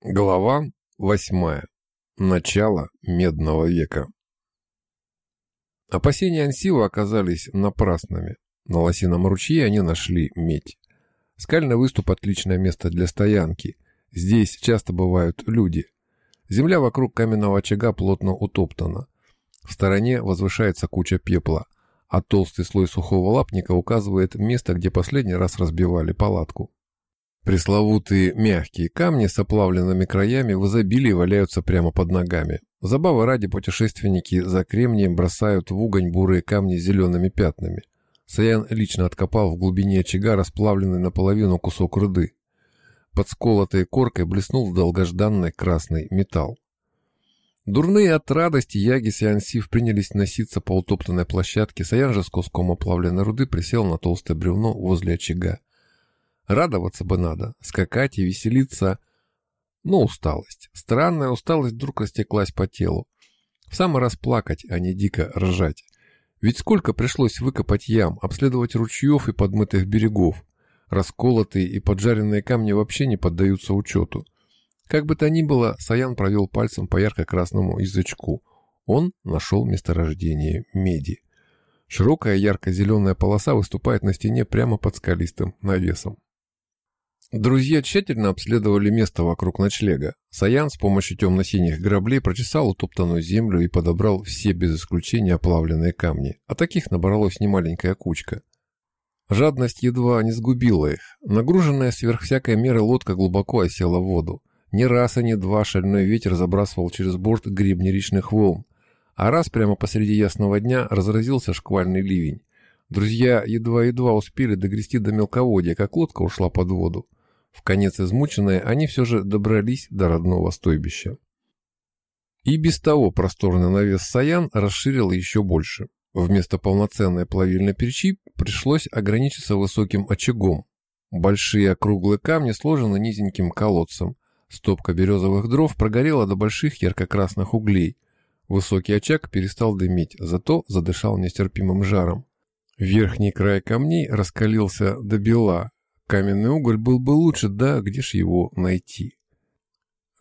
Глава восьмая. Начало Медного века. Опасения Ансива оказались напрасными. На лосином ручье они нашли медь. Скальный выступ – отличное место для стоянки. Здесь часто бывают люди. Земля вокруг каменного очага плотно утоптана. В стороне возвышается куча пепла, а толстый слой сухого лапника указывает место, где последний раз разбивали палатку. Пресловутые мягкие камни с оплавленными краями в изобилии валяются прямо под ногами. Забавы ради путешественники за кремнием бросают в угонь бурые камни с зелеными пятнами. Саян лично откопал в глубине очага расплавленный наполовину кусок руды. Под сколотой коркой блеснул долгожданный красный металл. Дурные от радости Яги и Ансив принялись носиться по утоптанной площадке. Саян же с куском оплавленной руды присел на толстое бревно возле очага. Радоваться бы надо, скакать и веселиться. Но усталость. Странная усталость вдруг растеклась по телу. В самый раз плакать, а не дико ржать. Ведь сколько пришлось выкопать ям, обследовать ручьев и подмытых берегов. Расколотые и поджаренные камни вообще не поддаются учету. Как бы то ни было, Саян провел пальцем по ярко-красному язычку. Он нашел месторождение меди. Широкая ярко-зеленая полоса выступает на стене прямо под скалистым навесом. Друзья тщательно обследовали место вокруг ночлега. Саян с помощью темно-синих граблей прочесал утоптанную землю и подобрал все без исключения оплавленные камни. А таких набралось немаленькая кучка. Жадность едва не сгубила их. Нагруженная сверх всякой меры лодка глубоко осела в воду. Ни раз, а ни два шальной ветер забрасывал через борт гребни речных волн. А раз прямо посреди ясного дня разразился шквальный ливень. Друзья едва-едва успели догрести до мелководья, как лодка ушла под воду. В конец измученные, они все же добрались до родного стойбища. И без того просторный навес Саян расширил еще больше. Вместо полноценной плавильной печи пришлось ограничиться высоким очагом. Большие округлые камни сложены низеньким колодцем. Стопка березовых дров прогорела до больших ярко-красных углей. Высокий очаг перестал дымить, зато задышал нестерпимым жаром. Верхний край камней раскалился до бела, Каменный уголь был бы лучше, да где ж его найти?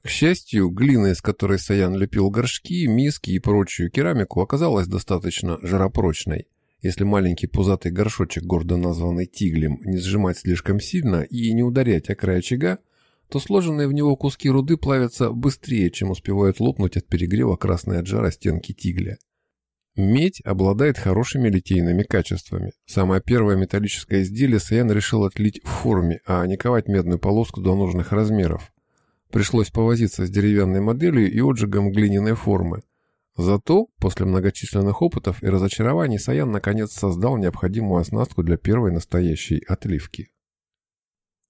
К счастью, глина, из которой Саян лепил горшки, миски и прочую керамику, оказалась достаточно жаропрочной. Если маленький пузатый горшочек, гордо названный тиглем, не сжимать слишком сильно и не ударять о край очага, то сложенные в него куски руды плавятся быстрее, чем успевают лопнуть от перегрева красной от жара стенки тигля. Медь обладает хорошими литейными качествами. Самое первое металлическое изделие Саян решил отлить в форме, а не ковать медную полоску до нужных размеров. Пришлось повозиться с деревянной моделью и отжигом глиняной формы. Зато, после многочисленных опытов и разочарований, Саян наконец создал необходимую оснастку для первой настоящей отливки.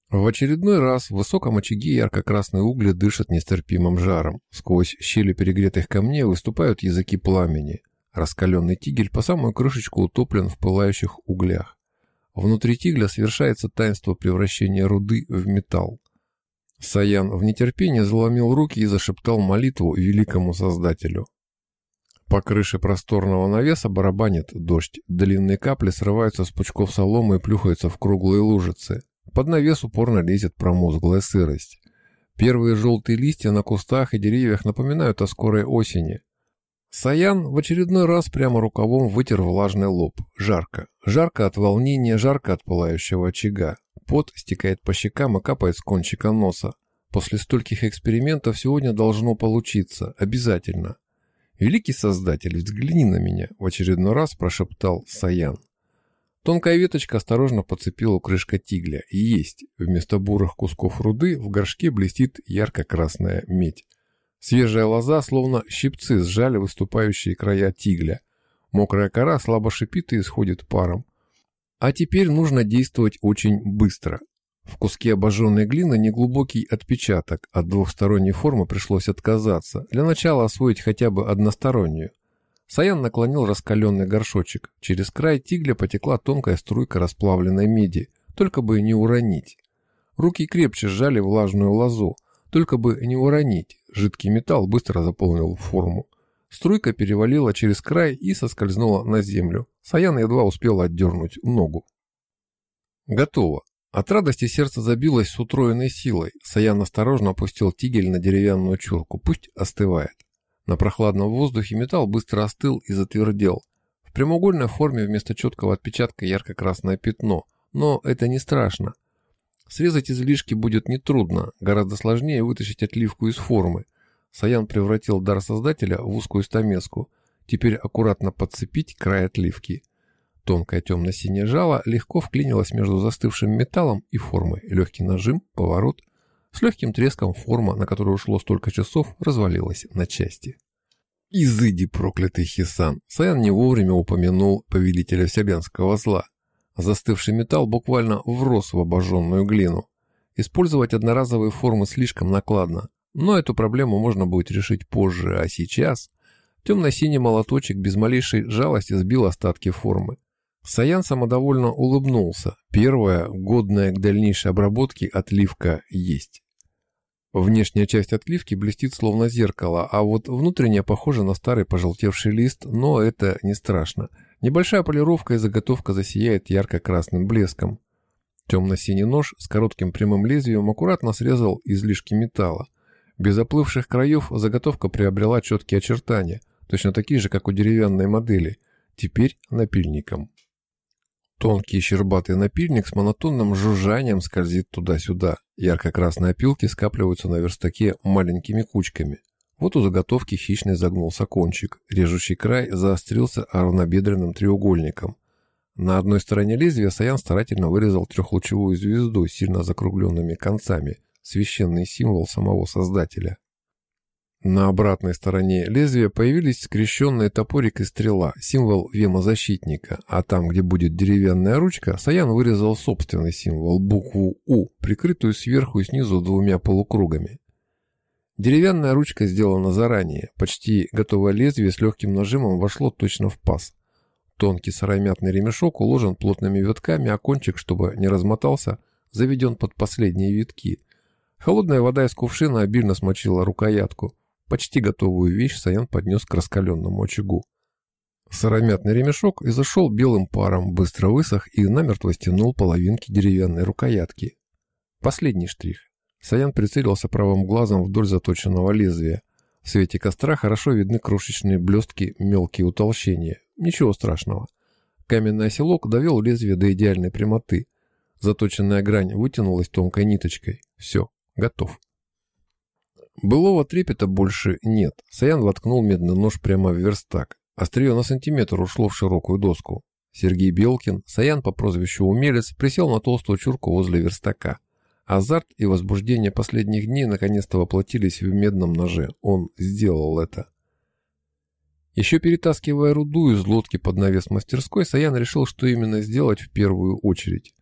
В очередной раз в высоком очаге ярко-красные угли дышат нестерпимым жаром. Сквозь щели перегретых камней выступают языки пламени. Раскаленный тигель по самую крышечку утоплен в пылающих углях. Внутри тигля совершается таинство превращения руды в металл. Саян в нетерпении заломил руки и зашептал молитву великому Создателю. По крыше просторного навеса барабанит дождь. Длинные капли срываются с пучков соломы и плюхаются в круглые лужицы. Под навес упорно лезет промозглая сырость. Первые желтые листья на кустах и деревьях напоминают о скорой осени. Саян в очередной раз прямо рукавом вытер влажный лоб. Жарко. Жарко от волнения, жарко от пылающего очага. Пот стекает по щекам и капает с кончика носа. После стольких экспериментов сегодня должно получиться. Обязательно. «Великий Создатель, взгляни на меня!» — в очередной раз прошептал Саян. Тонкая веточка осторожно подцепила крышка тигля. И есть. Вместо бурых кусков руды в горшке блестит ярко-красная медь. Свежая лоза, словно щипцы, сжали выступающие края тигля. Мокрая кора слабо шипит и исходит паром. А теперь нужно действовать очень быстро. В куске обожженной глины неглубокий отпечаток. От двухсторонней формы пришлось отказаться. Для начала освоить хотя бы одностороннюю. Саян наклонил раскаленный горшочек. Через край тигля потекла тонкая струйка расплавленной меди. Только бы не уронить. Руки крепче сжали влажную лозу. Только бы не уронить. Жидкий металл быстро заполнил форму. Струйка перевалила через край и соскользнула на землю. Саян едва успел отдернуть ногу. Готово. От радости сердце забилось с утроенной силой. Саян осторожно опустил тигель на деревянную чурку. Пусть остывает. На прохладном воздухе металл быстро остыл и затвердел. В прямоугольной форме вместо четкого отпечатка ярко-красное пятно. Но это не страшно. Срезать излишки будет нетрудно, гораздо сложнее вытащить отливку из формы. Саян превратил дар создателя в узкую стамеску. Теперь аккуратно подцепить край отливки. Тонкое темно-синее жало легко вклинилось между застывшим металлом и формой. Легкий нажим, поворот. С легким треском форма, на которую ушло столько часов, развалилась на части. «Изыди, проклятый Хисан!» Саян не вовремя упомянул повелителя вселенского зла. Застывший металл буквально врос в обожженную глину. Использовать одноразовые формы слишком накладно, но эту проблему можно будет решить позже, а сейчас... Темно-синий молоточек без малейшей жалости сбил остатки формы. Саян самодовольно улыбнулся. Первая, годная к дальнейшей обработке, отливка есть. Внешняя часть отливки блестит словно зеркало, а вот внутренняя похожа на старый пожелтевший лист, но это не страшно. Небольшая полировка и заготовка засияет ярко-красным блеском. Темно-синий нож с коротким прямым лезвием аккуратно срезал излишки металла. Без оплывших краев заготовка приобрела четкие очертания, точно такие же, как у деревянной модели, теперь напильником. Тонкий щербатый напильник с монотонным жужжанием скользит туда-сюда. Ярко-красные опилки скапливаются на верстаке маленькими кучками. Вот у заготовки хищный загнулся кончик. Режущий край заострился равнобедренным треугольником. На одной стороне лезвия Саян старательно вырезал трехлучевую звезду с сильно закругленными концами, священный символ самого Создателя. На обратной стороне лезвия появились скрещенные топорик и стрела, символ вемозащитника, а там, где будет деревянная ручка, Саян вырезал собственный символ, букву «У», прикрытую сверху и снизу двумя полукругами. Деревянная ручка сделана заранее, почти готовое лезвие с легким нажимом вошло точно в паз. Тонкий сыромятный ремешок уложен плотными витками, а кончик, чтобы не размотался, заведен под последние витки. Холодная вода из кувшина обильно смочила рукоятку. Почти готовую вещь Саян поднес к раскаленному очагу. Сыромятный ремешок изошел белым паром, быстро высох и намертво стянул половинки деревянной рукоятки. Последний штрих. Саян прицелился правым глазом вдоль заточенного лезвия. В свете костра хорошо видны крошечные блестки, мелкие утолщения. Ничего страшного. Каменный оселок довел лезвие до идеальной прямоты. Заточенная грань вытянулась тонкой ниточкой. Все, готов. Былого трепета больше нет. Саян воткнул медный нож прямо в верстак. Острие на сантиметр ушло в широкую доску. Сергей Белкин, Саян по прозвищу Умелец, присел на толстую чурку возле верстака. Азарт и возбуждение последних дней наконец-то воплотились в медном ноже. Он сделал это. Еще перетаскивая руду из лодки под навес мастерской, Саян решил, что именно сделать в первую очередь.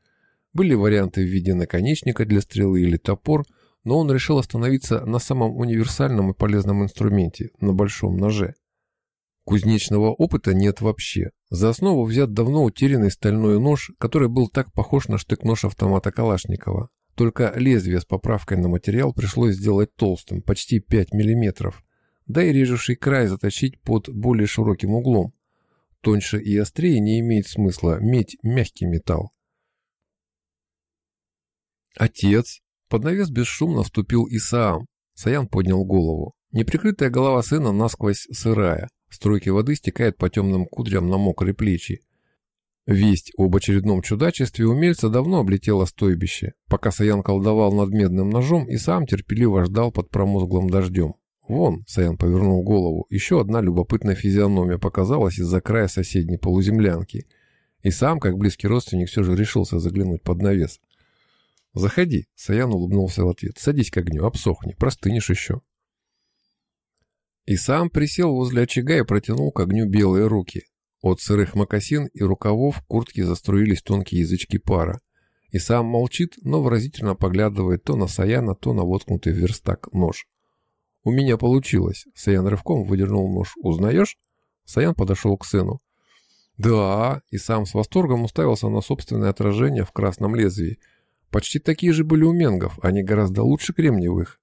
Были варианты в виде наконечника для стрелы или топор – но он решил остановиться на самом универсальном и полезном инструменте – на большом ноже. Кузнечного опыта нет вообще. За основу взят давно утерянный стальной нож, который был так похож на штык-нож автомата Калашникова. Только лезвие с поправкой на материал пришлось сделать толстым, почти 5 мм, да и режущий край заточить под более широким углом. Тоньше и острее не имеет смысла, медь – мягкий металл. Отец, под навес бесшумно вступил Исаам. Саян поднял голову. Неприкрытая голова сына насквозь сырая. Струйки воды стекают по темным кудрям на мокрые плечи. Весть об очередном чудачестве умельца давно облетела стойбище. Пока Саян колдовал над медным ножом, и сам терпеливо ждал под промозглым дождем. Вон, Саян повернул голову, еще одна любопытная физиономия показалась из-за края соседней полуземлянки. И сам, как близкий родственник, все же решился заглянуть под навес. «Заходи», — Саян улыбнулся в ответ. «Садись к огню, обсохни, простынешь еще». И сам присел возле очага и протянул к огню белые руки. От сырых мокасин и рукавов куртки заструились тонкие язычки пара. И сам молчит, но выразительно поглядывает то на Саяна, то на воткнутый в верстак нож. «У меня получилось». Саян рывком выдернул нож. «Узнаешь?» Саян подошел к сыну. «Да», и сам с восторгом уставился на собственное отражение в красном лезвии – Почти такие же были у менгов, они гораздо лучше кремниевых.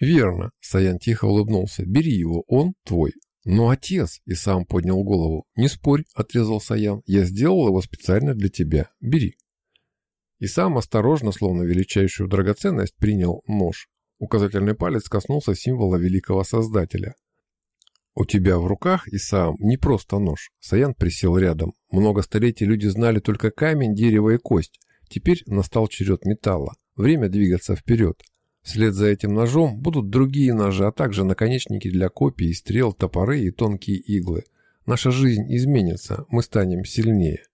Верно, Саян тихо улыбнулся. Бери его, он твой. Но отец, и сам поднял голову. Не спорь, отрезал Саян. Я сделал его специально для тебя. Бери. И сам осторожно, словно величайшую драгоценность, принял нож. Указательный палец коснулся символа великого создателя. «У тебя в руках, и сам не просто нож». Саян присел рядом. Много столетий люди знали только камень, дерево и кость. Теперь настал черед металла. Время двигаться вперед. Вслед за этим ножом будут другие ножи, а также наконечники для копий, стрел, топоры и тонкие иглы. Наша жизнь изменится, мы станем сильнее.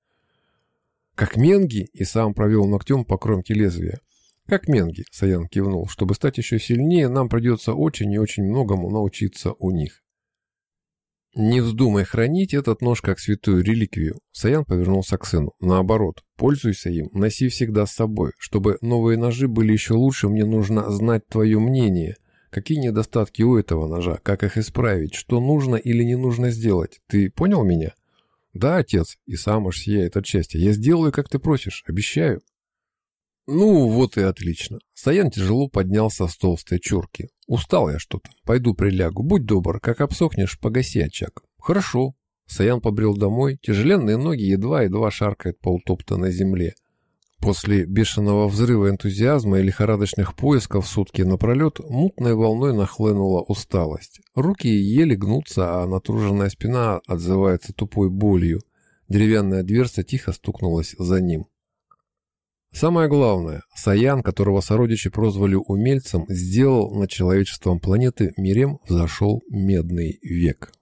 Как Менги, и сам провел ногтем по кромке лезвия. Как Менги, Саян кивнул, чтобы стать еще сильнее, нам придется очень и очень многому научиться у них. «Не вздумай хранить этот нож как святую реликвию», — Саян повернулся к сыну. «Наоборот, пользуйся им, носи всегда с собой. Чтобы новые ножи были еще лучше, мне нужно знать твое мнение. Какие недостатки у этого ножа, как их исправить, что нужно или не нужно сделать. Ты понял меня?» «Да, отец, и сам аж сияет от счастья. Я сделаю, как ты просишь, обещаю». «Ну, вот и отлично». Саян тяжело поднялся с толстой чурки. «Устал я что-то. Пойду прилягу. Будь добр, как обсохнешь, погаси очаг». «Хорошо». Саян побрел домой. Тяжеленные ноги едва-едва шаркают по утоптанной земле. После бешеного взрыва энтузиазма и лихорадочных поисков сутки напролет мутной волной нахлынула усталость. Руки еле гнутся, а натруженная спина отзывается тупой болью. Деревянная дверца тихо стукнулась за ним. Самое главное, Саян, которого сородичи прозвали умельцем, сделал над человечеством планеты мирем взошел медный век.